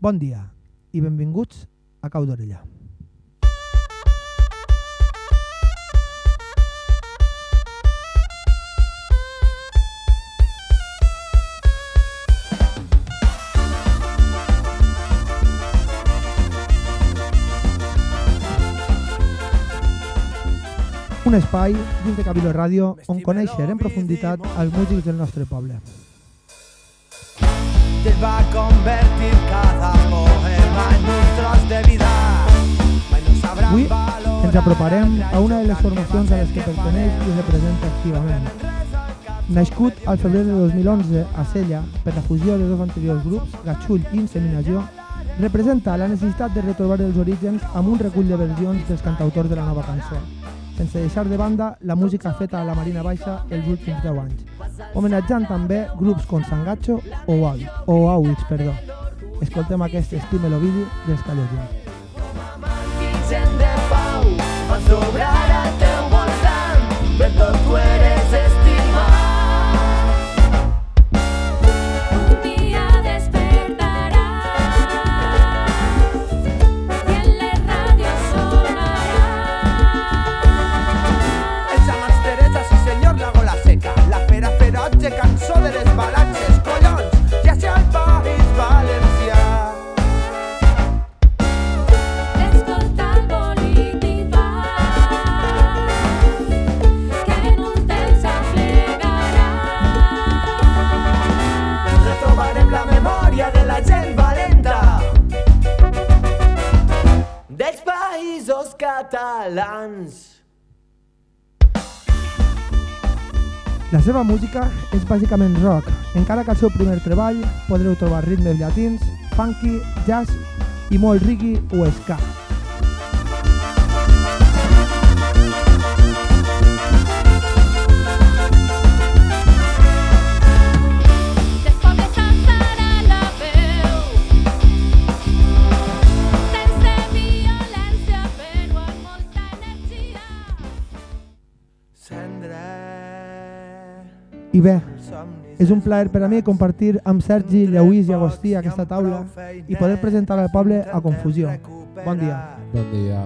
Bon dia i benvinguts a Cau d'Orella. Un espai dins de Cabildo Ràdio on conèixer en profunditat els músics del nostre poble. Te va convertir cada poema en un tros de vida. Avui ens aproparem a una de les formacions a les que perteneix i representa activament. Nascut al febrer de 2011 a Sella per la fusió de dos anteriors grups, Gatxull i Inseminació, representa la necessitat de retrobar els orígens amb un recull de versions dels cantautors de la nova cançó, sense deixar de banda la música feta a la Marina Baixa els últims 10 anys, homenatjant també grups com Sangatxo o Auix, o Auix, perdó. Escoltem aquest estim l'Ovidi dels Callotins. La seva música és bàsicament rock, encara que al seu primer treball podreu trobar ritmes llatins, funky, jazz i molt reggae o ska. I bé, és un plaer per a mi compartir amb Sergi, Lluís i Agostí aquesta taula i poder presentar al poble a Confusió. Bon dia. Bon dia.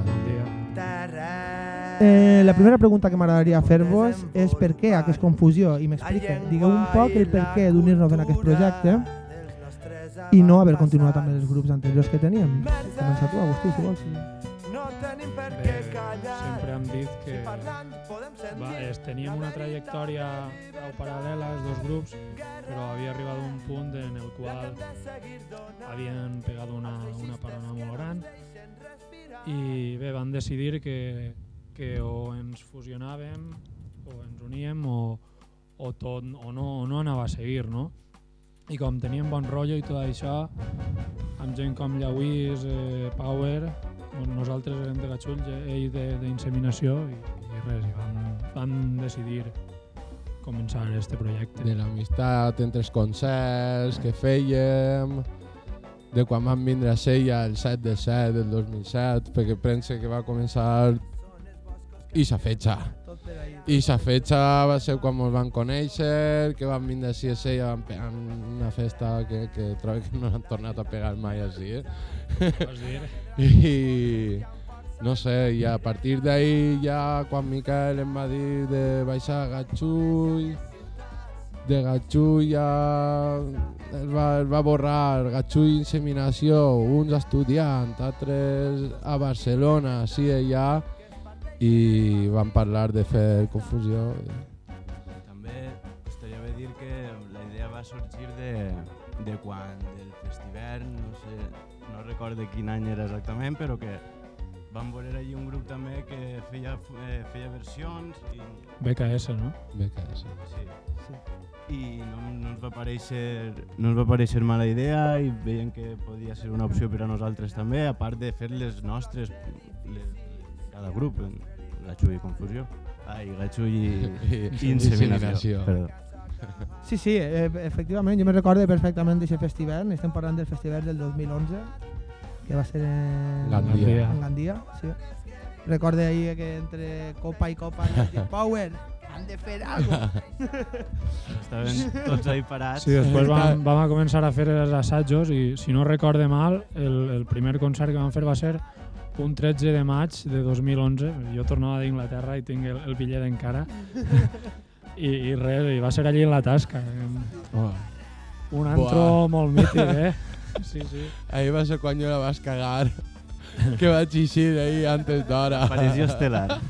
Eh, la primera pregunta que m'agradaria fer-vos és per què aquesta confusió i m'explica. Digueu un poc el per què d'unir-nos en aquest projecte i no haver continuat amb els grups anteriors que teníem. Comença tu, Agustí, si vols. No tenim hem dit que va, es, teníem una trajectòria paral·lela, els dos grups, però havia arribat un punt en el qual havien pegat una, una parona molt gran. i bé, van decidir que, que o ens fusionàvem o ens uníem o, o, tot, o, no, o no anava a seguir, no? I com teníem bon rotllo i tot això, amb gent com Lluís, eh, Power, nosaltres érem de Gatxull, ell de- d'inseminació i, i res, i vam, vam decidir començar este projecte. De l'amistat entre els concerts que fèiem, de quan vam vindre a Sella el 7 de 7 del 2007, perquè pense que va començar ixa fetxa. Ixa fetxa va ser quan ens van conèixer, que vam vindre així a Sella, vam pegar una festa que, que trobo que no han tornat a pegar mai així, eh? Vols dir? I no sé, i a partir d'ahí ja quan Miquel em va dir de baixar a Gatxull, de Gatxull ja es va, es va borrar Gatxull Inseminació, uns estudiant, altres a Barcelona, així i allà, i van parlar de fer confusió. També estaria bé dir que la idea va sorgir de, de quan del festival, no sé, no recordo quin any era exactament, però que vam veure allí un grup també que feia, eh, feia versions i, BKS, no? BKS. sí, sí. i no, no, ens va pareixer, no ens va pareixer mala idea i veiem que podia ser una opció per a nosaltres també, a part de fer les nostres, les, cada grup, Gatxull i Confusió. Ai, Gatxull i, I- i Inseminació. inseminació. Perdó. Sí, sí, eh, efectivament, jo me recordo perfectament d'aquest festival, estem parlant del festival del 2011, que va ser en Gandia. en Gandia sí. Recorde ahí que entre copa i copa Power, han de fer alguna Estaven tots ahí parats. Sí, després vam, vam a començar a fer els assajos i, si no recorde mal, el, el primer concert que vam fer va ser un 13 de maig de 2011. Jo tornava d'Inglaterra i tinc el, el bitllet encara. I, I res, i va ser allí en la tasca. Oh. Un antro molt mític, eh? Sí, sí. Ahí va ser quan jo la vas cagar. que vaig eixir ahí antes d'hora. Aparició estel·lar.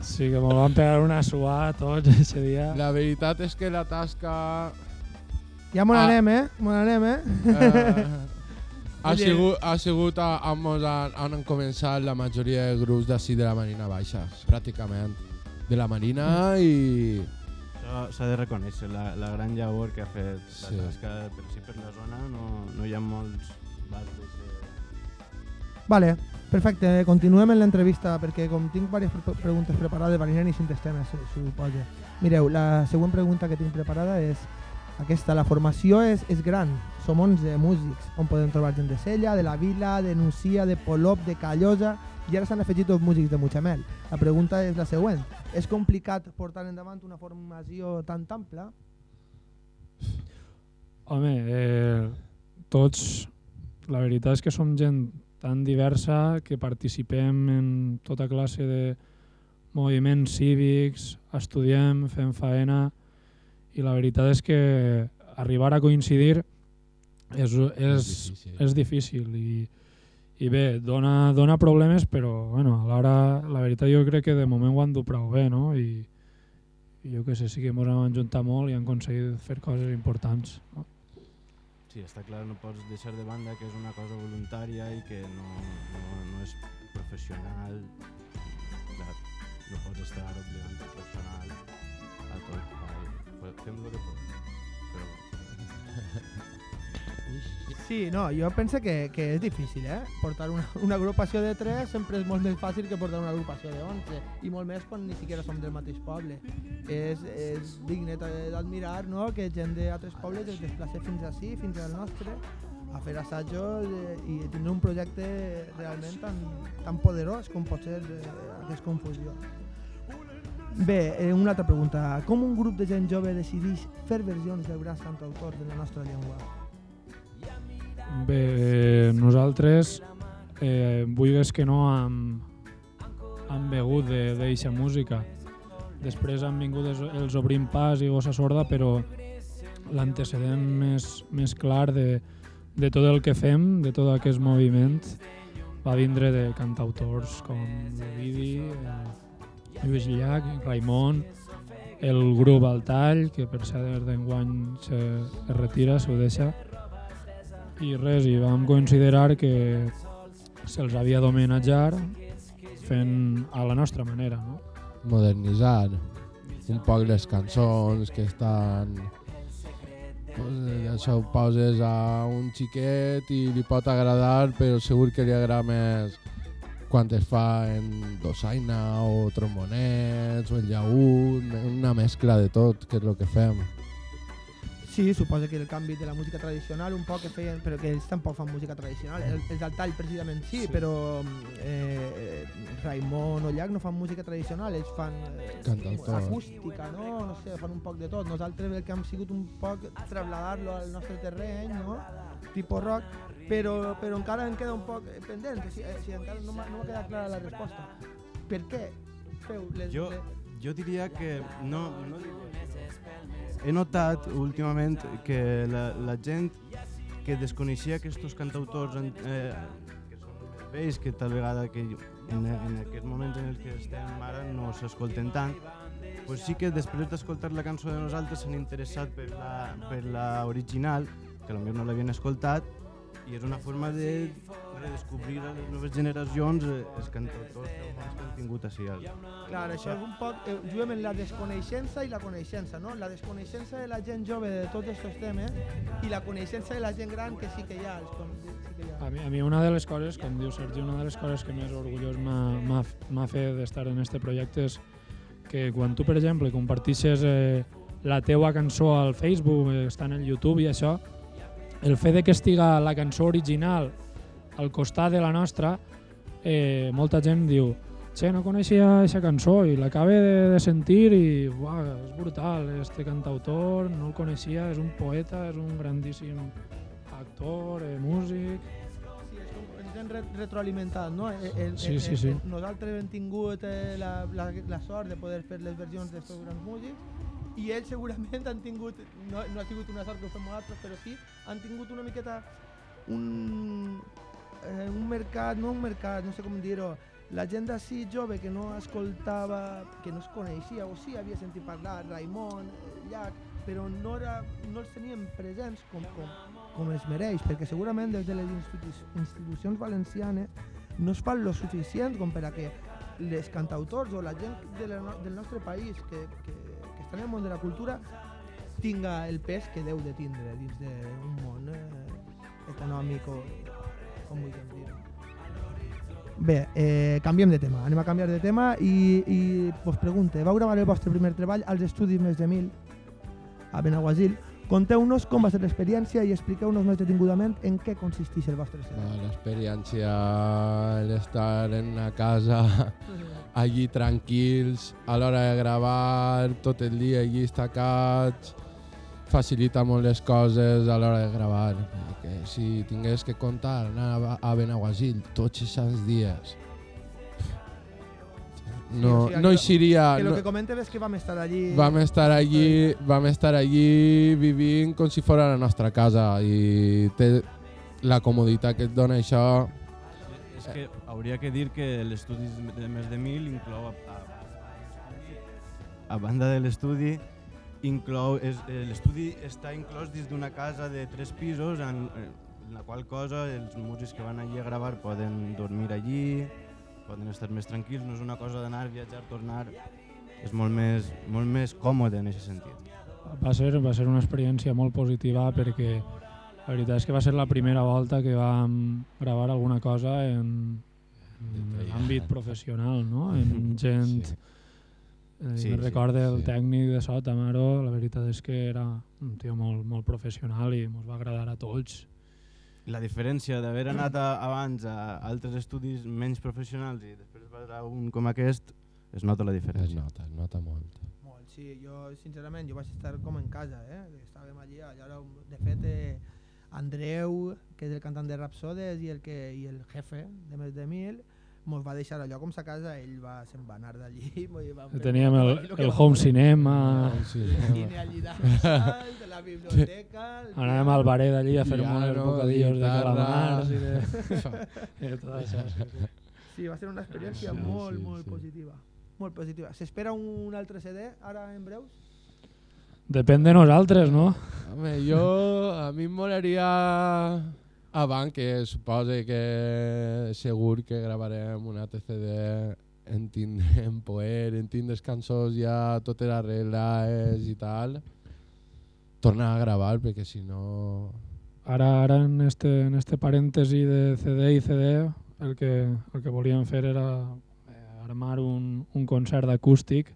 Sí, que me'l van pegar una suà tots ese dia. La veritat és que la tasca Ja me Ah. n'anem, eh? Me n'anem, eh? eh, ha, sigut, ha sigut a, han, on han començat la majoria de grups d'ací de la Marina Baixa, pràcticament. De la Marina i... S'ha de reconèixer la, la gran llavor que ha fet Sí. la tasca. Per si per la zona no, no hi ha molts bars de Vale, perfecte. Continuem en l'entrevista perquè com tinc diverses pre preguntes preparades, anirem i cinc temes, su- suposo. Mireu, la següent pregunta que tinc preparada és aquesta. La formació és, és gran. Som 11 músics, on podem trobar gent de Sella, de la Vila, de Nucia, de Polop, de Callosa, i ara s'han afegit dos músics de Mutxamel. La pregunta és la següent. És complicat portar endavant una formació tan ampla? Home, eh, tots, la veritat és que som gent tan diversa que participem en tota classe de moviments cívics, estudiem, fem faena i la veritat és que arribar a coincidir és, és, difícil. és difícil i, i bé, dona, dona problemes però bueno, alhora la veritat jo crec que de moment ho han dut prou bé no? I, i jo que sé, sí que ens hem ajuntat molt i han aconseguit fer coses importants no? Sí, està clar, no pots deixar de banda que és una cosa voluntària i que no, no, no és professional. Clar, no pots estar obligant el personal a tot. Vale. Fem el que podem. Però Sí, no, jo penso que, que és difícil, eh? Portar una, una agrupació de 3 sempre és molt més fàcil que portar una agrupació de 11, i molt més quan ni siquiera som del mateix poble. És, és digne d'admirar no? que gent d'altres pobles es desplaça fins ací, fins al nostre, a fer assajos eh, i tindre un projecte realment tan, tan poderós com pot ser eh, confusió. Bé, eh, una altra pregunta. Com un grup de gent jove decideix fer versions de grans cantautors de la nostra llengua? Bé, eh, nosaltres, eh, vulgues que no, hem, hem begut d'eixa música. Després han vingut els, Obrim Pas i Gossa Sorda, però l'antecedent més, més clar de, de tot el que fem, de tot aquest moviment, va vindre de cantautors com l'Ovidi, eh, Lluís Llach, Raimon, el grup Al Tall, que per cert d'enguany es retira, s'ho deixa, i res, i vam considerar que se'ls havia d'homenatjar fent a la nostra manera, no? modernitzar un poc les cançons que estan això ho poses a un xiquet i li pot agradar però segur que li agrada més quan es fa en dosaina o trombonets o el llaüt, una mescla de tot, que és el que fem. Sí, suposa que el canvi de la música tradicional un poc que feien, però que ells tampoc fan música tradicional. El, els del tall precisament sí, Sí. però eh, Raimon o Llach no fan música tradicional, ells fan eh, Cantautor. acústica, no? no sé, fan un poc de tot. Nosaltres el que hem sigut un poc trasladar-lo al nostre terreny, no? Tipo rock, però, però encara em queda un poc pendent, o sigui, eh, encara no m'ha no quedat clara la resposta. Per què feu les... Jo, les- jo diria que no, no. He notat últimament que la, la gent que desconeixia aquests cantautors eh, que són vells, que tal vegada que en, en aquests moments en els que estem ara no s'escolten tant, pues sí que després d'escoltar la cançó de nosaltres s'han interessat per la, per la original, que potser no l'havien escoltat, i és una forma de redescobrir a les noves generacions els cantautors que han tingut així. Al... Clar, això és un poc... Eh, juguem en la desconeixença i la coneixença, no? La desconeixença de la gent jove de tots aquests temes i la coneixença de la gent gran que sí que hi ha. Els, com, sí que hi ha. A mi, a mi una de les coses, com diu Sergi, una de les coses que més orgullós m'ha- fet d'estar en este projecte és que quan tu, per exemple, compartixes eh, la teua cançó al Facebook, eh, està en el YouTube i això, el fet de que estiga la cançó original al costat de la nostra, eh, molta gent diu che, no coneixia aquesta cançó i l'acabé de, de sentir i uah, és brutal, este cantautor no el coneixia, és un poeta, és un grandíssim actor, eh, músic, Sí, és com ens hem re retroalimentat, no? El, el, Sí, el, sí, sí. el- nosaltres hem tingut eh, la, la, la sort de poder fer les versions dels grans músics i ells segurament han tingut, no, no ha sigut una sort que ho fem nosaltres, però sí, han tingut una miqueta un, eh, un mercat, no un mercat, no sé com dir-ho, la gent d'ací jove que no escoltava, que no es coneixia, o sí havia sentit parlar, Raimon, Llach, però no, era, no els tenien presents com, com, com es mereix, perquè segurament des de les institu institucions valencianes no es fan lo suficient com per a que les cantautors o la gent de la, no- del nostre país que, que, que estan en el món de la cultura tinga el pes que deu de tindre dins d'un món eh, econòmic o com vulguem dir Bé, eh, canviem de tema, anem a canviar de tema i, i vos pregunte, vau gravar el vostre primer treball als estudis més de mil a Benaguasil. Conteu-nos com va ser l'experiència i expliqueu-nos més detingudament en què consisteix el vostre CD. L'experiència, el estar en la casa allí tranquils, a l'hora de gravar, tot el dia allí estacats, facilita molt les coses a l'hora de gravar. Perquè si tingués que contar anar a- Benaguasil tots els sants dies, no, o sigui, no que- hi seria... que lo que comentes és que vam estar allí... Vam estar allí, vam estar allí vivint com si fos la nostra casa i té la comoditat que et dona això És que hauria que dir que l'estudi de més de 1.000 inclou, a, a, a banda de l'estudi, inclou, és, eh, l'estudi està inclòs dins d'una casa de tres pisos en, en la qual cosa els músics que van allí a gravar poden dormir allí, poden estar més tranquils, no és una cosa d'anar, viatjar, tornar, és molt més, molt més còmode en aquest sentit. va ser, va ser una experiència molt positiva perquè la veritat és que va ser la primera volta que vam gravar alguna cosa en, en l'àmbit professional, no? en gent... Sí. Eh, Sí, sí, sí, recorde el sí. tècnic de so, Tamaro, la veritat és que era un tio molt, molt professional i ens va agradar a tots. La diferència d'haver anat a, abans a altres estudis menys professionals i després vas a un com aquest, es nota la Es diferència. nota, es nota molt. Molt, sí, jo sincerament jo vaig estar com en casa, eh? estàvem allí, allà, de fet eh, Andreu, que és el cantant de Rapsodes i el, que, i el jefe de més de mil, mos va deixar allò com sa casa, ell va, se'n va anar d'allí. Teníem el, el vam home cinema, Ah. El cine allí dalt, de la biblioteca... el anàvem al baret allí a fer uns bocadillos de calamars i de. Sí, sí. Sí, va ser una experiència Sí, molt, sí, molt sí. positiva. Molt positiva. S'espera un altre CD ara en breus? Depèn de nosaltres, no? Home, jo, a mi em molaria abans que supose que segur que gravarem un altre CD en tindrem poer, en tindres cançons ja totes arreglades i tal tornar a gravar perquè si no Ara, ara en, este, en este parèntesi de CD i CD el que, el que volíem fer era eh, armar un, un concert acústic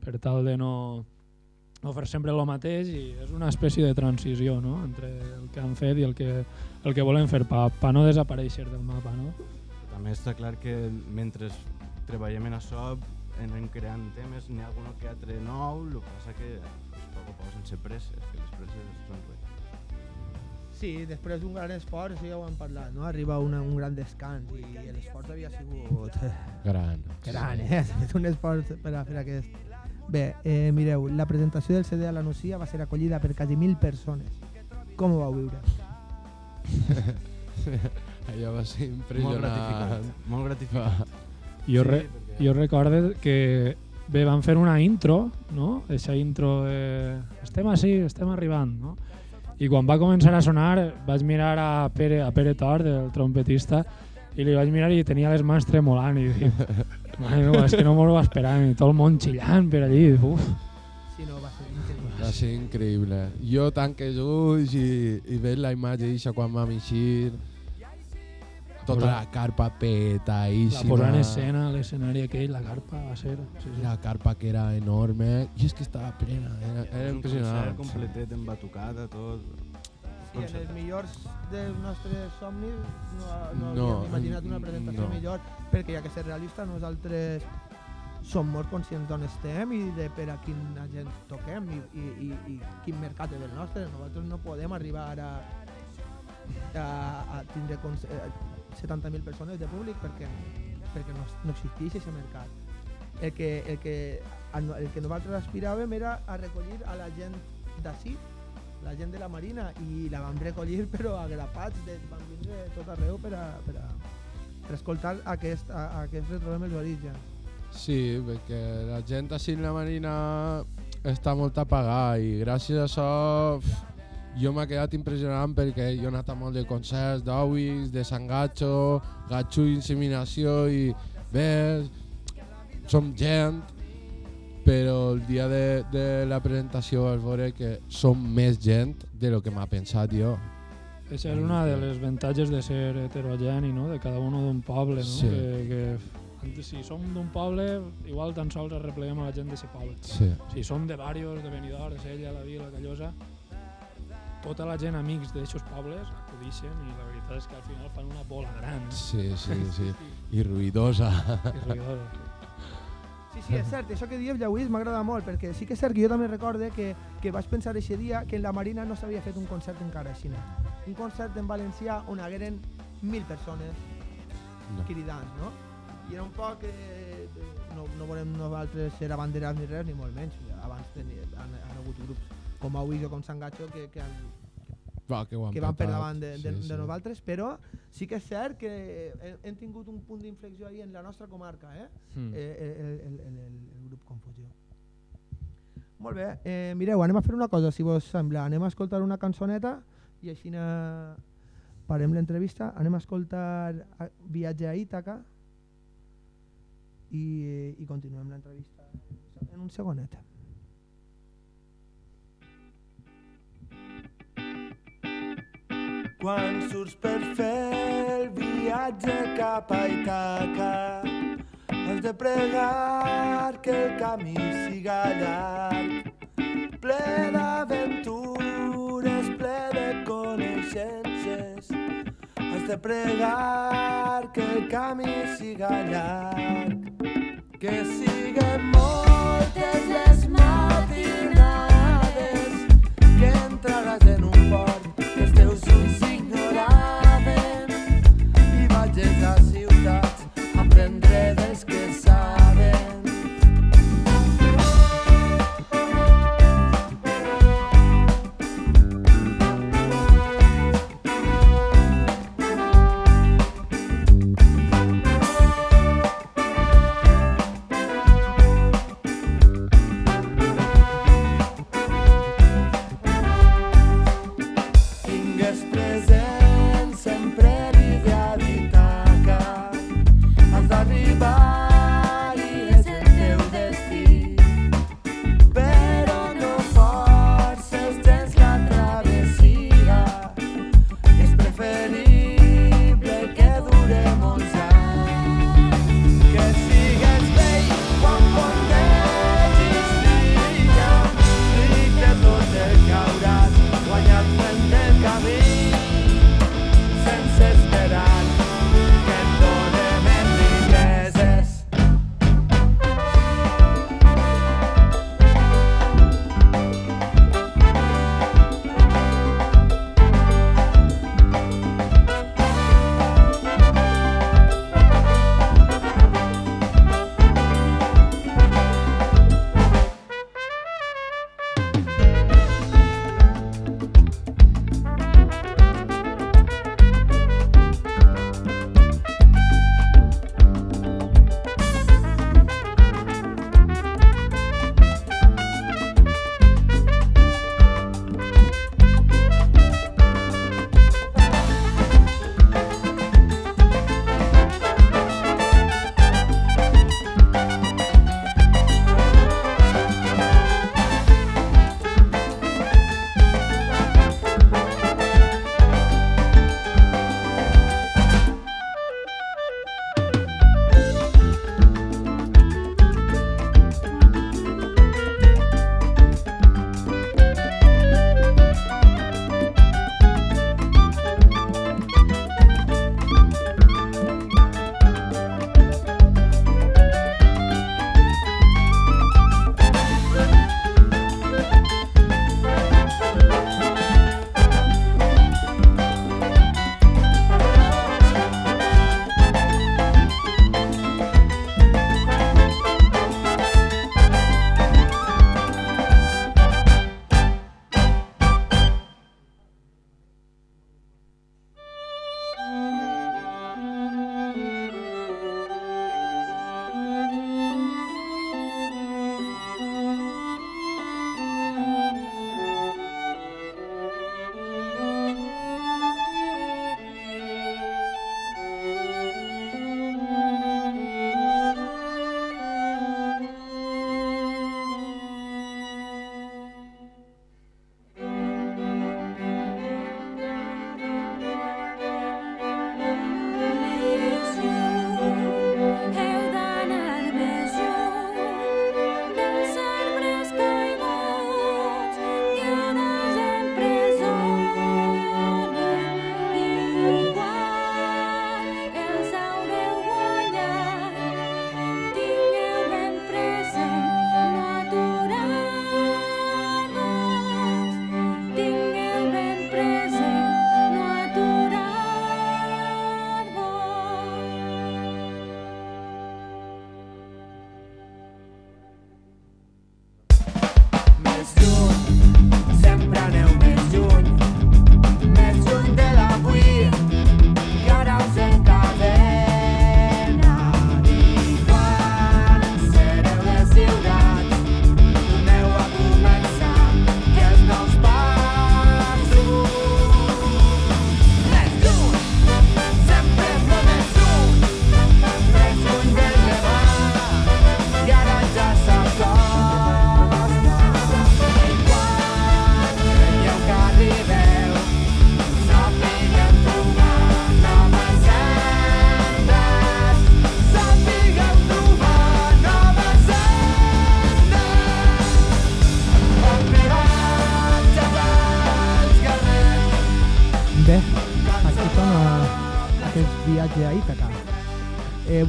per tal de no, no fer sempre el mateix i és una espècie de transició no? entre el que han fet i el que, el que volem fer per pa no desaparèixer del mapa. No? També està clar que mentre treballem en això anem creant temes, n'hi ha algun que altre nou, el que passa que pues, poc a poc sense presses, que les presses són res. Sí, després d'un gran esforç, això ja ho hem parlat, no? arriba una, un gran descans i l'esforç havia sigut gran gran, eh? s'ha fet un esforç per a fer aquest... Bé, eh, mireu, la presentació del CD a la Nucia va ser acollida per quasi mil persones. Com ho vau viure? allò va ser Molt impressionant gratificant, molt gratificant. Jo, re, perquè- jo recordo que bé, van fer una intro, no? Eixa intro de... Estem així, estem arribant, no? I quan va començar a sonar vaig mirar a Pere, a Pere Tor, el trompetista, i li vaig mirar i tenia les mans tremolant i dic, mare meva, és que no m'ho va esperar, i tot el món xillant per allí, uf. Si no, va ser increïble. va ser increïble jo tanque els ulls i, i veig la imatge eixa quan vam eixir tota la carpa La petadíssima posar en escena, l'escenari aquell, la carpa, va ser... Sí, sí. la carpa que era enorme i és que estava plena era, era un concert impressionant completet amb batucada, tot. Sí, en els millors dels nostres somnis no, no, No, havíem imaginat una presentació no. millor, perquè ha que ser realista, nosaltres som molt conscients d'on estem i de per a quina gent toquem i, i, i, i quin mercat és el nostre. Nosaltres no podem arribar a, a, a tindre cons- eh, 70.000 persones de públic perquè, perquè no, no existeix aquest mercat. El que, el, que, el que nosaltres aspiràvem era a recollir a la gent d'ací, la gent de la Marina, i la vam recollir però a grapats, de, van vindre de tot arreu per a, per a, per escoltar aquest, a, a aquest retrobem els orígens. Sí, perquè la gent així la Marina està molt apagada i gràcies a això jo m'he quedat impressionant perquè jo he anat a molt de concerts d'Owix, de Sangacho, Gatxu Inseminació i bé, som gent, però el dia de, de la presentació vas veure que som més gent de lo que m'ha pensat jo. Això és una de les avantatges de ser heterogeni, no? de cada un d'un poble. No? Sí. Que, que, si som d'un poble, igual tan sols arrepleguem a la gent d'aquest poble. Sí. Si som de Bàrios, de Benidorm, de Sella, la Vila, Callosa, tota la gent amics d'aixòs pobles acudixen i la veritat és que al final fan una bola gran. Sí, sí, sí. I ruïdosa. I ruïdosa. Sí, sí, és cert, això que dius, Lluís, m'agrada molt, perquè sí que és cert que jo també recorde que, que vaig pensar aquest dia que en la Marina no s'havia fet un concert encara així. Un concert en valencià on hagueren mil persones No. cridant, no? I era un poc... Eh, no, no volem nosaltres ser abanderats ni res, ni molt menys. Abans teni, han, han hagut grups com Auis o com Sangacho que, que, han, Va, que, que van per davant de, de, Sí, de sí. nosaltres, però sí que és cert que hem, hem tingut un punt d'inflexió ahí en la nostra comarca, eh? Mm. eh, el, el, el, el, el grup Confusió. Molt bé, eh, mireu, anem a fer una cosa, si vos sembla. Anem a escoltar una cançoneta i així na... parem l'entrevista. Anem a escoltar a- Viatge a Ítaca i, i continuem l'entrevista en un segonet. Quan surts per fer el viatge cap a Itaca has de pregar que el camí siga llarg. Ple d'aventures, ple de coneixences has de pregar que el camí siga llarg. Que siguen moltes les matinades que entraràs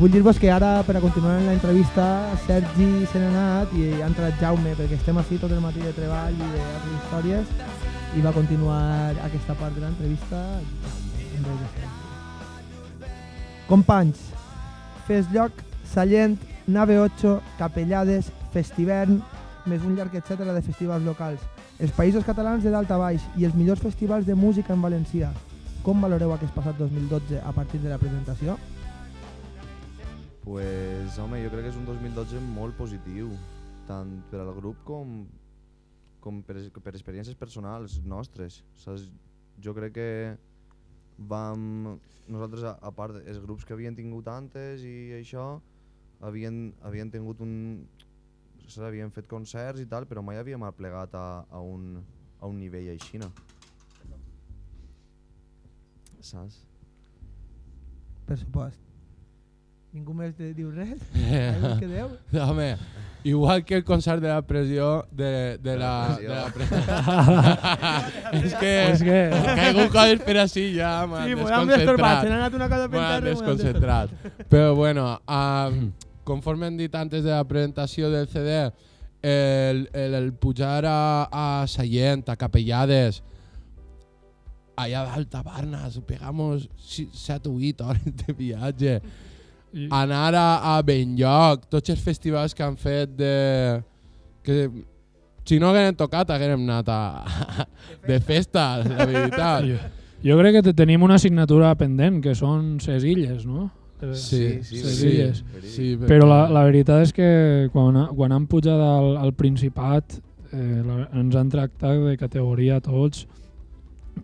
vull dir-vos que ara, per a continuar en l'entrevista, Sergi se n'ha anat i ha entrat Jaume, perquè estem així tot el matí de treball i d'altres històries, i va continuar aquesta part de l'entrevista. Companys, fes lloc, Sallent, Nave 8, Capellades, Festivern, més un llarg etcètera de festivals locals. Els països catalans de dalt a baix i els millors festivals de música en valencià. Com valoreu aquest passat 2012 a partir de la presentació? Pues, home, jo crec que és un 2012 molt positiu, tant per al grup com, com per, per experiències personals nostres. Saps? Jo crec que vam... Nosaltres, a, a part dels grups que havien tingut antes i això, havien, havien tingut un... Saps? Havien fet concerts i tal, però mai havíem aplegat a, a, un, a un nivell així, no? Saps? Per supost. Ningú més te diu res? Algú que deu? Home, igual que el concert de la pressió de, de la... De De la la pre- és que... És que... He caigut coses per així ja, m'han Sí, desconcentrat. n'ha anat una cosa M'han desconcentrat. Però bueno, uh, conforme hem dit antes de la presentació del CD, el, el, el pujar a, a Sallent, a Capellades, allà dalt a Barnes, pegamos 7 o 8 hores de viatge, I, anar a, a Benlloc, tots els festivals que han fet de... Que, si no haguem tocat, haguem anat a, de festa, la veritat. jo, jo crec que te- tenim una assignatura pendent, que són ses illes, no? Eh, Sí, sí, ses sí. illes. sí, Però la, la veritat és que quan, quan han pujat al, al Principat eh, la, ens han tractat de categoria tots.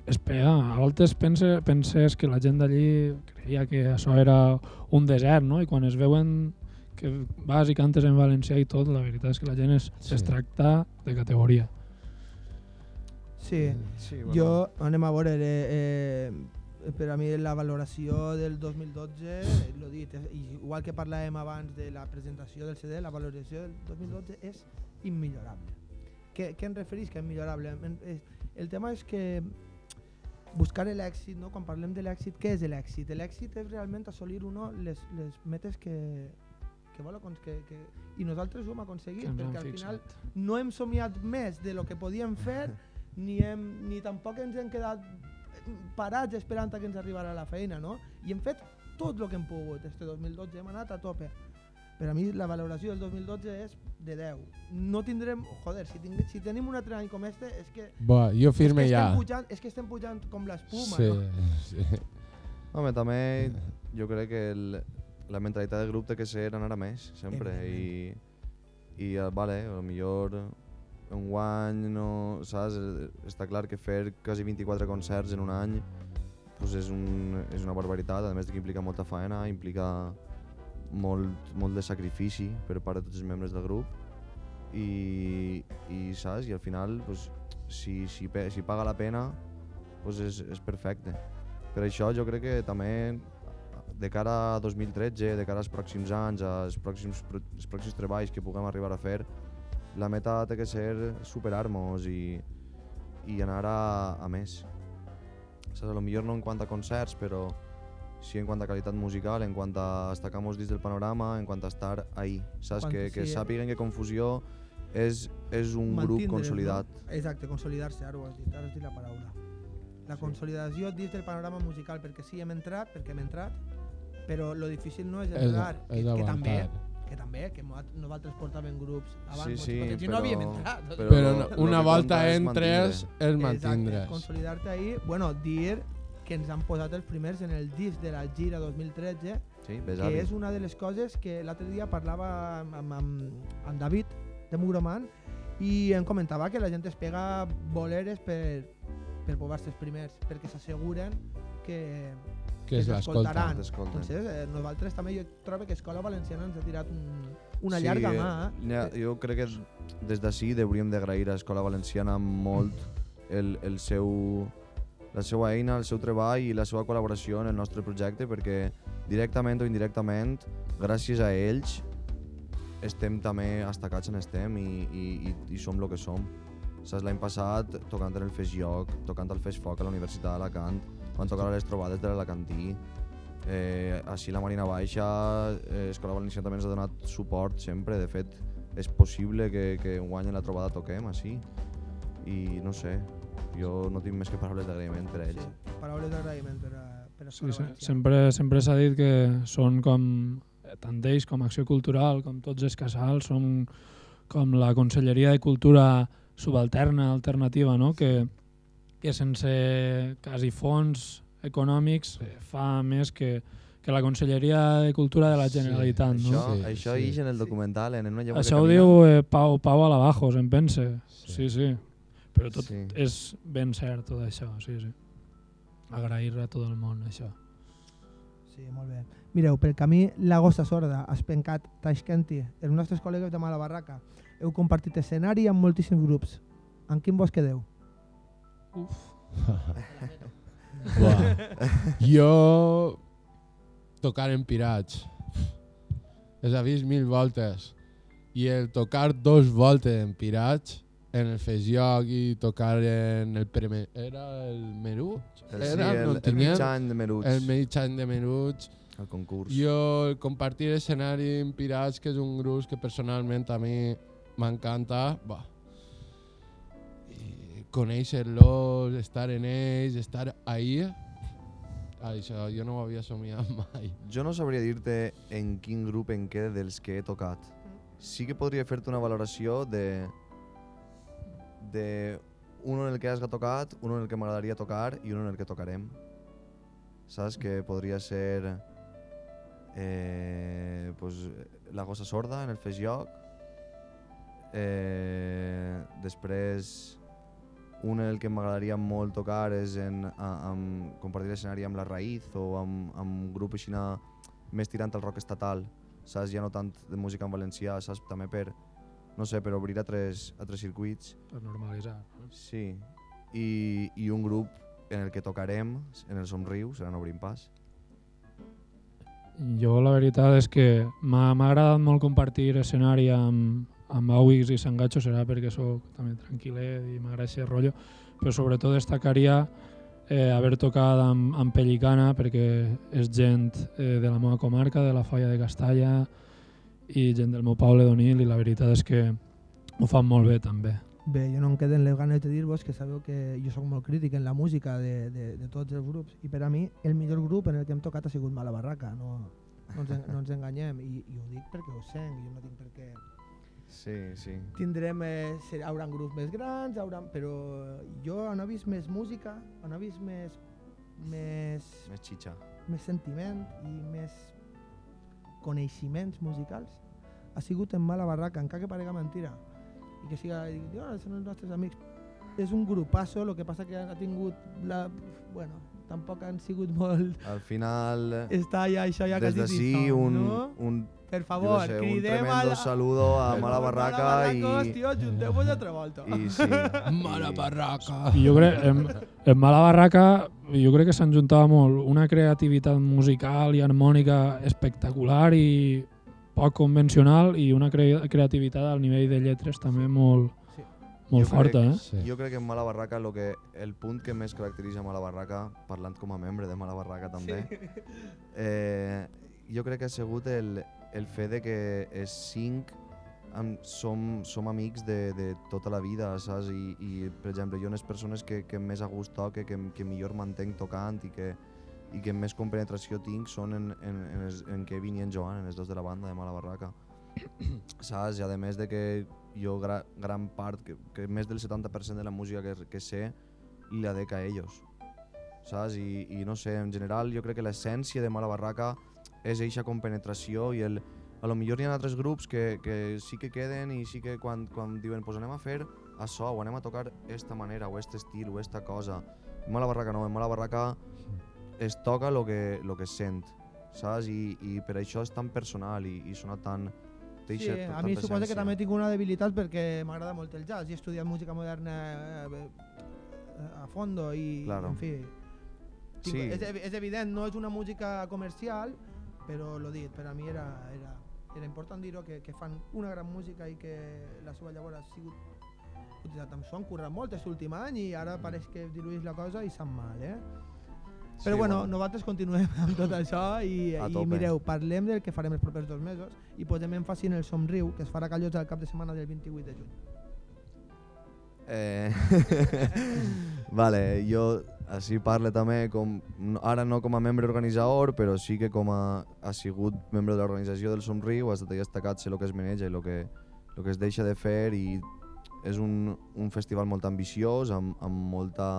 Espera, a voltes pense, penses que la gent d'allí creia que això era un desert, no? I quan es veuen que vas i cantes en valencià i tot, la veritat és que la gent es, Sí. es tracta de categoria. Sí, Sí, jo, anem a veure, eh, eh, per a mi la valoració del 2012, eh, l'ho dit, és, igual que parlàvem abans de la presentació del CD, la valoració del 2012 és immillorable. Què, què em referís que és millorable? En- eh, El tema és que buscar l'èxit, no? quan parlem de l'èxit, què és l'èxit? L'èxit és realment assolir uno les, les metes que, que vol que, que, i nosaltres ho hem aconseguit, ens perquè al final fixat. no hem somiat més de lo que podíem fer ni, hem, ni tampoc ens hem quedat parats esperant a que ens arribara la feina, no? I hem fet tot el que hem pogut. Este 2012 hem anat a tope. Per a mi la valoració del 2012 és de 10. No tindrem... Joder, si, tingue, si tenim un altre any com este, és que, Bo, jo és que, firme ja. estem, pujant, és que estem pujant com l'espuma, Sí, no? sí. Home, també jo crec que el, la mentalitat del grup té que ser anar a més, sempre. I, i eh, vale, a lo millor un guany no, saps? Està clar que fer quasi 24 concerts en un any pues és, un, és una barbaritat, a més que implica molta feina, implica molt, molt de sacrifici per part de tots els membres del grup i, i saps? I al final, pues, si, si, si paga la pena, pues és, és perfecte. Per això jo crec que també de cara a 2013, de cara als pròxims anys, als pròxims, als pròxims treballs que puguem arribar a fer, la meta té que ser superar-nos i, i anar a, a més. Saps? A lo millor no en quant a concerts, però sí en quant a qualitat musical, en quant a destacar-nos dins del panorama, en quant a estar ahí. Saps? Quan- que, que sí, eh. sàpiguen que Confusió és, és un grup consolidat. No? Exacte, consolidar-se, ara ho has dit, ara has dit la paraula. La Sí. consolidació dins del panorama musical, perquè sí hem entrat, perquè hem entrat, però lo difícil no és És, entrar, que, és que també, aguantar. que també, que nosaltres portàvem grups abans, Sí, sí, perquè si no però- havíem entrat. però- Però no, una que volta és entres, és Exacte, mantindre's. consolidar-te ahí. Bueno, dir que ens han posat els primers en el disc de la gira 2013, Sí, que és una de les coses que l'altre dia parlava amb, amb, amb, David de Mugroman i em comentava que la gent es pega boleres per, per posar-se els primers, perquè s'asseguren que, Que l'escoltaran. T'escolten. Entonces, eh, nosaltres també jo trobo que Escola Valenciana ens ha tirat un, una Sí, llarga eh, mà. ja, jo crec que des d'ací hauríem d'agrair a Escola Valenciana molt el, el seu, la seva eina, el seu treball i la seva col·laboració en el nostre projecte perquè directament o indirectament, gràcies a ells, estem també estacats en estem i, i, i, i som el que som. Saps, l'any passat, tocant en el Fes Lloc, tocant al Fes Foc a la Universitat d'Alacant, van tocar a les trobades de l'Alacantí, Eh, així la Marina Baixa, eh, Escola Valenciana també ens ha donat suport sempre, de fet és possible que, que guany en la trobada toquem així. I no sé, jo no tinc més que paraules d'agraïment per a ells. Sí, paraules d'agraïment per a, per a Sí, se, sempre sempre s'ha dit que són com eh, tant ells com Acció Cultural, com tots els casals, són com la Conselleria de Cultura subalterna, alternativa, no? que, que sense quasi fons econòmics eh, fa més que, que la Conselleria de Cultura de la Sí, Generalitat. Això, no? Sí, això sí. ix en el documental, en una Això que ho diu eh, Pau, Pau Alabajos, em pense. Sí. Sí, sí. Però tot Sí. és ben cert, tot això, sí, sí. Agrair a tot el món, això. Sí, molt bé. Mireu, pel camí La Gossa Sorda, Espencat, Taixkenti, els nostres col·legues de Mala Barraca, heu compartit escenari amb moltíssims grups. En quin vos quedeu? Buah. Jo tocar en Pirats. Els ha vist mil voltes. I el tocar dos voltes en Pirats, en el Fesjoc i tocar en el Preme... Era el Meruig? El, sí, Era, el, no el any de Meruig, El mig any de Meruig. el concurs. Jo el compartir escenari amb Pirats, que és un grup que personalment a mi m'encanta, va. Conèixer-los, estar en ells, estar ahí, això jo no ho havia somiat mai. Jo no sabria dir-te en quin grup en queda dels que he tocat. Sí que podria fer-te una valoració de de un en el que has tocat, un en el que m'agradaria tocar i un en el que tocarem. Saps que podria ser eh, pues, la gossa sorda en el Fes Lloc, eh, després un el que m'agradaria molt tocar és en, a, amb, compartir escenari amb la Raïz o amb, amb un grup així més tirant al rock estatal, saps? Ja no tant de música en valencià, saps? També per, no sé, per obrir altres, altres circuits. Per normalitzar. no? Sí. I, I un grup en el que tocarem, en el Somriu, serà no obrim pas. Jo la veritat és que m'ha m'ha agradat molt compartir escenari amb, amb Auix i Sangacho, serà perquè sóc també tranquil·let i m'agrada aquest rotllo, però sobretot destacaria eh, haver tocat amb, amb Pellicana perquè és gent eh, de la meva comarca, de la Falla de Castalla i gent del meu poble d'Onil i la veritat és que ho fan molt bé també. Bé, jo no em queden les ganes de dir-vos que sabeu que jo sóc molt crític en la música de, de, de tots els grups i per a mi el millor grup en el que hem tocat ha sigut Mala Barraca, no, no, ens, en- no ens enganyem i, i ho dic perquè ho sent, jo no tinc per què... Sí, sí. Tindrem, eh, ser, hauran grups més grans, hauran, però jo on he vist més música, on he vist més, més, Més xitxa. més sentiment i més coneixements musicals ha sigut en Mala Barraca, encara que parega mentira i que siga, i oh, són els nostres amics és un grupasso, el que passa que ha tingut la... bueno, tampoc han sigut molt Al final, està ja això ja des quasi d'ací, dit tot, un, no? un, per favor, sé, un cridem tremendo a saludo a Mala Barraca i, Hòstia, junteu-vos altra volta i sí. Mala barraca. I jo crec, en, en Mala Barraca, jo crec que s'han juntat molt una creativitat musical i harmònica espectacular i poc convencional i una cre creativitat al nivell de lletres també molt, Sí. molt Jo forta. crec- Eh? Sí. Jo crec que en Mala Barraca lo que, el punt que més caracteritza Mala Barraca, parlant com a membre de Mala Barraca també, eh, jo crec que ha sigut el, el fet de que els cinc am, som, som amics de, de tota la vida, saps? I, i per exemple, jo les persones que, que més a gust toque, que, que millor mantenc tocant i que, i que més compenetració tinc són en, en, en, els, en Kevin i en Joan, en els dos de la banda de Mala Barraca. saps? I a més de que jo gra, gran part, que, que més del 70% de la música que, que sé, la dec a ells. Saps? I, I no sé, en general jo crec que l'essència de Mala Barraca és eixa compenetració i el, a lo millor hi ha altres grups que, que sí que queden i sí que quan, quan diuen pues anem a fer això o anem a tocar esta manera o este estil o esta cosa. En Mala Barraca no, en Mala Barraca es toca lo que, lo que es sent, saps? I, i per això és tan personal i, i sona tan... Sí, a mi suposo que també tinc una debilitat perquè m'agrada molt el jazz i he estudiat música moderna eh, eh, a fondo i, Claro. en fi, tinc, Sí. és, és evident, no és una música comercial, però lo dit, per a mi era, era, era important dir-ho, que, que fan una gran música i que la seva llavor ha sigut utilitzat amb so, han currat molt aquest últim any i ara pareix que diluïs la cosa i se'n mal, eh? Però Sí, bueno, bueno. nosaltres continuem amb tot això i, i mireu, parlem del que farem els propers dos mesos i posem èmfasi en el Somriu, que es farà a Callots el cap de setmana del 28 de juny. Eh, vale, jo així parle també, com, ara no com a membre organitzador, però sí que com a, ha sigut membre de l'organització del Somriu, ha estat destacat sé el que es maneja i el que, el que es deixa de fer i és un, un festival molt ambiciós, amb, amb molta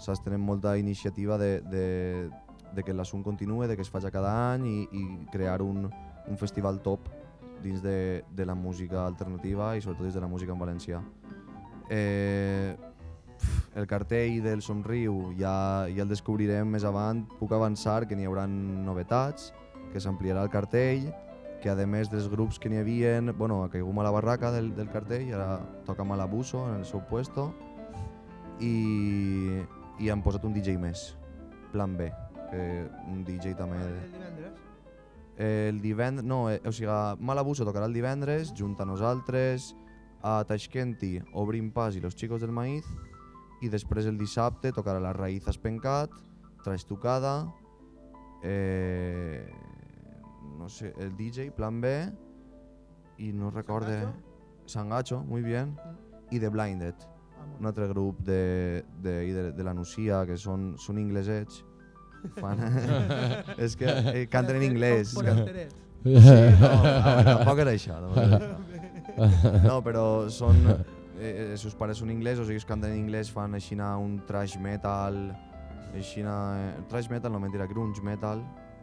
saps, tenen molta iniciativa de, de, de que l'assumpte continue, de que es faci cada any i, i crear un, un festival top dins de, de la música alternativa i sobretot dins de la música en valencià. Eh, el cartell del Somriu ja, ja el descobrirem més avant. Puc avançar que n'hi haurà novetats, que s'ampliarà el cartell, que a més dels grups que n'hi havien, bueno, ha caigut a la barraca del, del cartell, ara toca Malabuso en el seu puesto, i, i han posat un DJ més, Plan B, que un DJ també... El divendres? el divendres, no, eh, o sigui, Malabuso tocarà el divendres, junt a nosaltres, a Tashkenti obrim pas i los chicos del maíz, i després el dissabte tocarà la Raïz Espencat, Trastucada, eh, no sé, el DJ, Plan B, i no recorde... Sangacho, muy bien, i The Blinded, Ah, un altre grup de, de, de, de la Nucia, que són, són inglesets. Fan, és que eh, canten en anglès. Sí, no, tampoc era això. Tampoc era això. No, però són... Eh, els seus pares són inglesos, ells canten en anglès, fan així un trash metal, així eh, trash metal, no mentira, grunge metal,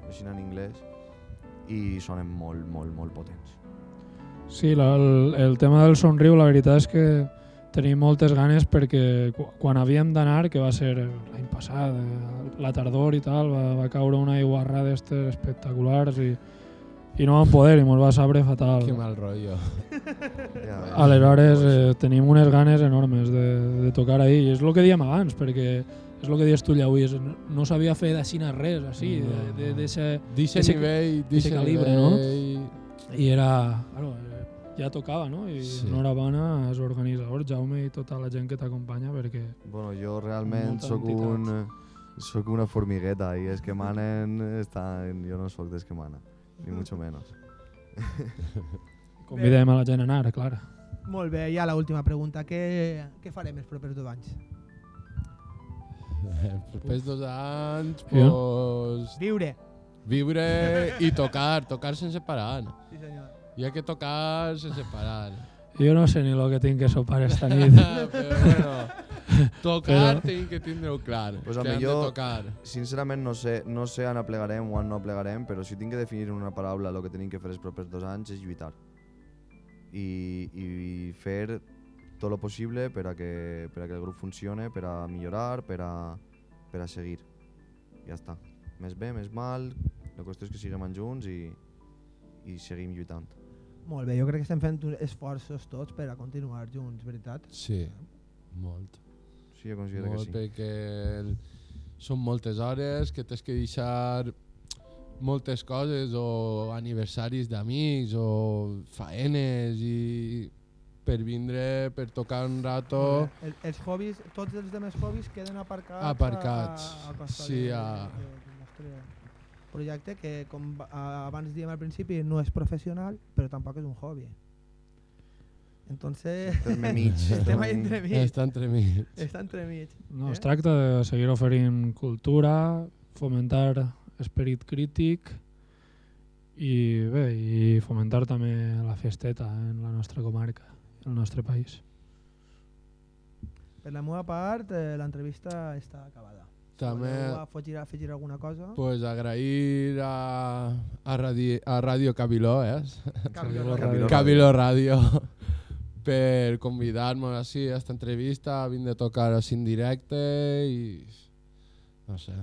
així en anglès, i sonen molt, molt, molt potents. Sí, la, el, el tema del somriu, la veritat és que tenim moltes ganes perquè qu- quan havíem d'anar, que va ser l'any passat, eh, la tardor i tal, va, va caure una aiguarra d'estes espectaculars i, i no vam poder i mos va saber fatal. Qué mal rollo. Ja. Aleshores eh, tenim unes ganes enormes de, de tocar ahí i és el que dèiem abans, perquè és el que dius tu, Llaui, és, no sabia fer d'així res, així, de, de, de ser, Ese- nivell, dice calibre, no? i era, claro, eh, ja tocava, no? I Sí. enhorabona als organitzadors, Jaume i tota la gent que t'acompanya, perquè Bueno, jo realment sóc un, sóc una formigueta i els que manen estan... Jo no sóc dels que mana, ni mucho menos. convidem a la gent a anar, clar. Molt bé, ja l'última pregunta. Què, què farem els propers dos anys? Després dos anys, Jo. pues, Viure. viure i tocar, tocar sense parar. Sí, senyor. Hi ha que tocar sense parar. Jo no sé ni el que tinc que sopar esta nit. Però bueno, tocar Però- que tindre-ho clar. Pues a que han de millor- tocar. Sincerament no sé, no sé on aplegarem o on no aplegarem, però si tinc que definir en una paraula el que tenim que fer els propers dos anys és lluitar. I, i fer tot el possible per a, que, per a que el grup funcione, per a millorar, per a, per a seguir. Ja està. Més bé, més mal, la qüestió és que siguem junts i, i seguim lluitant. Molt bé, jo crec que estem fent esforços tots per a continuar junts, veritat? Sí, molt. Sí, jo considero molt que sí. perquè el, són moltes hores que tens que deixar moltes coses o aniversaris d'amics o faenes i per vindre, per tocar un rato. El, els hobbies, tots els demés hobbies queden aparcats, Aparcats, a, a, a costa sí, a- de, projecte que com a- abans dèiem al principi no és professional però tampoc és un hobby entonces Estem mig. estem ahí entremig està entremig. està entremig No, Eh? es tracta de seguir oferint cultura, fomentar esperit crític i bé, i fomentar també la festeta en la nostra comarca, el nostre país. per la meva part eh, l'entrevista està acabada També si voleu afegir, afegir alguna cosa pues, agrair a, a, radi, a Radio Cabiló, eh? Cabiló Cabiló Cabiló Radio per convidar-me a esta entrevista, a vindre a tocar així en directe i no sé.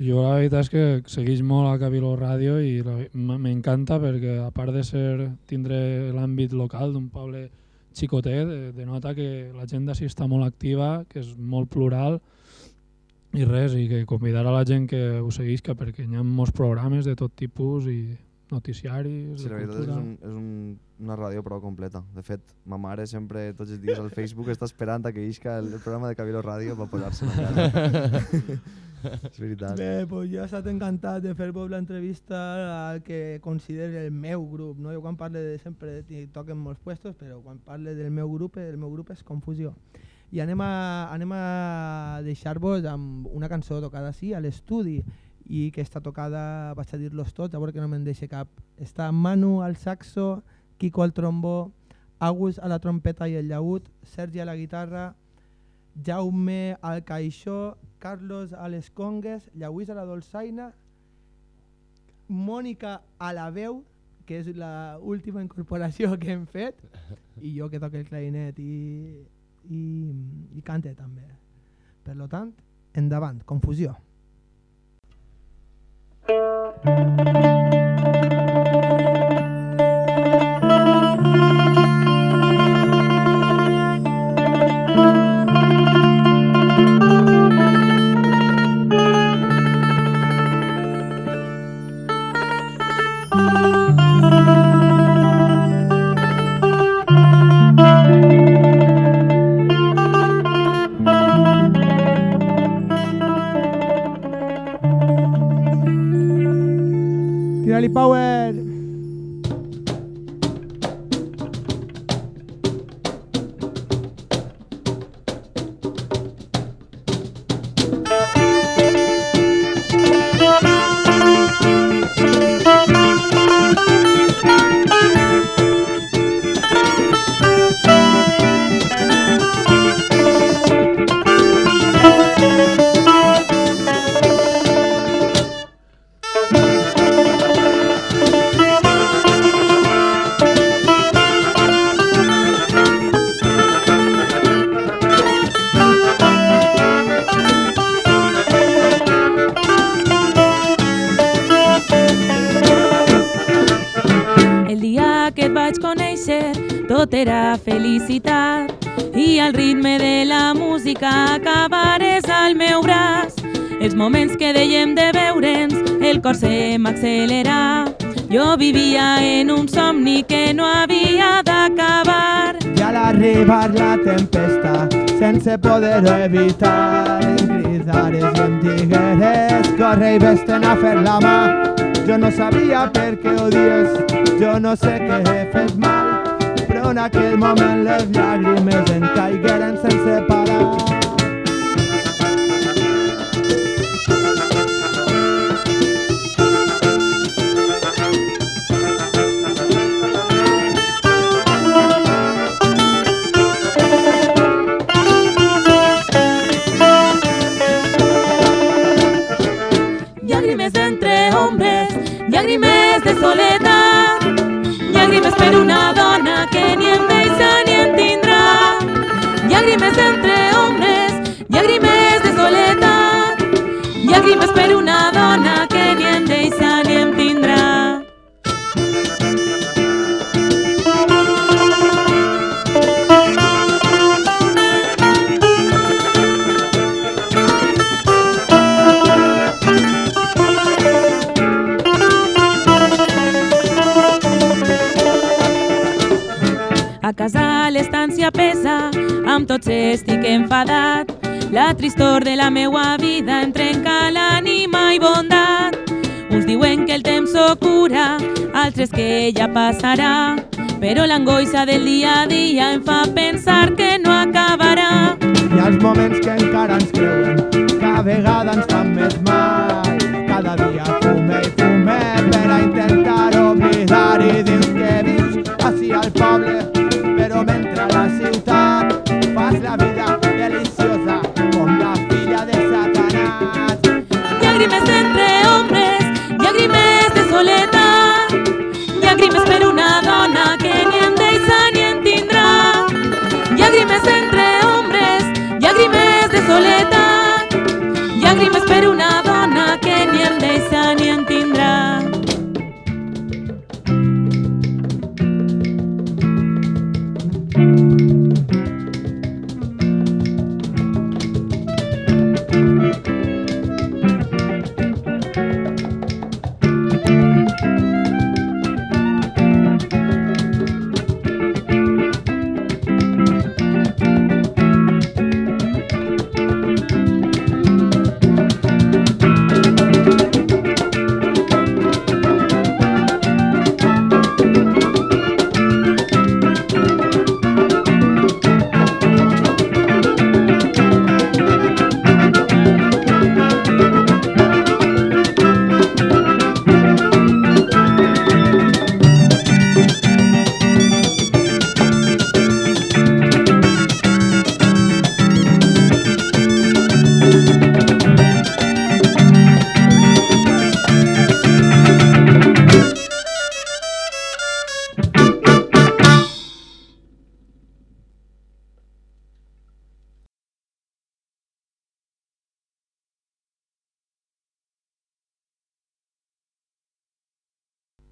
Jo la veritat és que segueix molt a Cabiló Ràdio i m'encanta perquè a part de ser tindre l'àmbit local d'un poble xicotet, eh, denota que la gent d'ací està molt activa, que és molt plural i res, i que convidar a la gent que ho seguisca perquè hi ha molts programes de tot tipus i noticiaris, Sí, la veritat és un, és un, una ràdio prou completa. De fet, ma mare sempre, tots els dies al Facebook, està esperant a que isca el, el programa de Cabilo Ràdio per posar-se a casa. És veritat. Bé, pues jo he estat encantat de fer-vos l'entrevista al que considero el meu grup. No? Jo quan parle de sempre de- toquen molts puestos, però quan parle del meu grup, el meu grup és Confusió. I anem a, anem a deixar-vos amb una cançó tocada així a l'estudi i que està tocada, vaig a dir-los tots, a veure que no me'n deixe cap. Està Manu al saxo, Kiko al trombó, Agus a la trompeta i el llaüt, Sergi a la guitarra, Jaume al caixó, Carlos a les congues, Lluís a la dolçaina, Mònica a la veu, que és la última incorporació que hem fet, i jo que toque el clarinet i, i, i cante també. Per lo tant, endavant, confusió. Thank you. Tot era felicitat i al ritme de la música acabares al meu braç. Els moments que dèiem de veure'ns, el cor se m'accelera. Jo vivia en un somni que no havia d'acabar. I al arribar la tempesta, sense poder-ho evitar, em cridares i digueres, corre i vés-te'n a fer la mà. Jo no sabia per què odies, jo no sé què he fet mal, en aquell moment les llàgrimes em caigueren sense parar. Llàgrimes entre hombres, llàgrimes de soledat, llàgrimes per una dona Llagrimes entre hombres, llagrimes de soledad, llagrimes perunas. potser estic enfadat. La tristor de la meua vida entrenca l'ànima i bondat. Uns diuen que el temps s'ho cura, altres que ja passarà. Però l'angoixa del dia a dia em fa pensar que no acabarà. Hi ha els moments que encara ens creuen, cada vegada ens fan més mal. Cada dia fume i fume per a intentar oblidar i dius que vius així al poble la vida deliciosa con la fila de Satanás. Lágrimas entre hombres.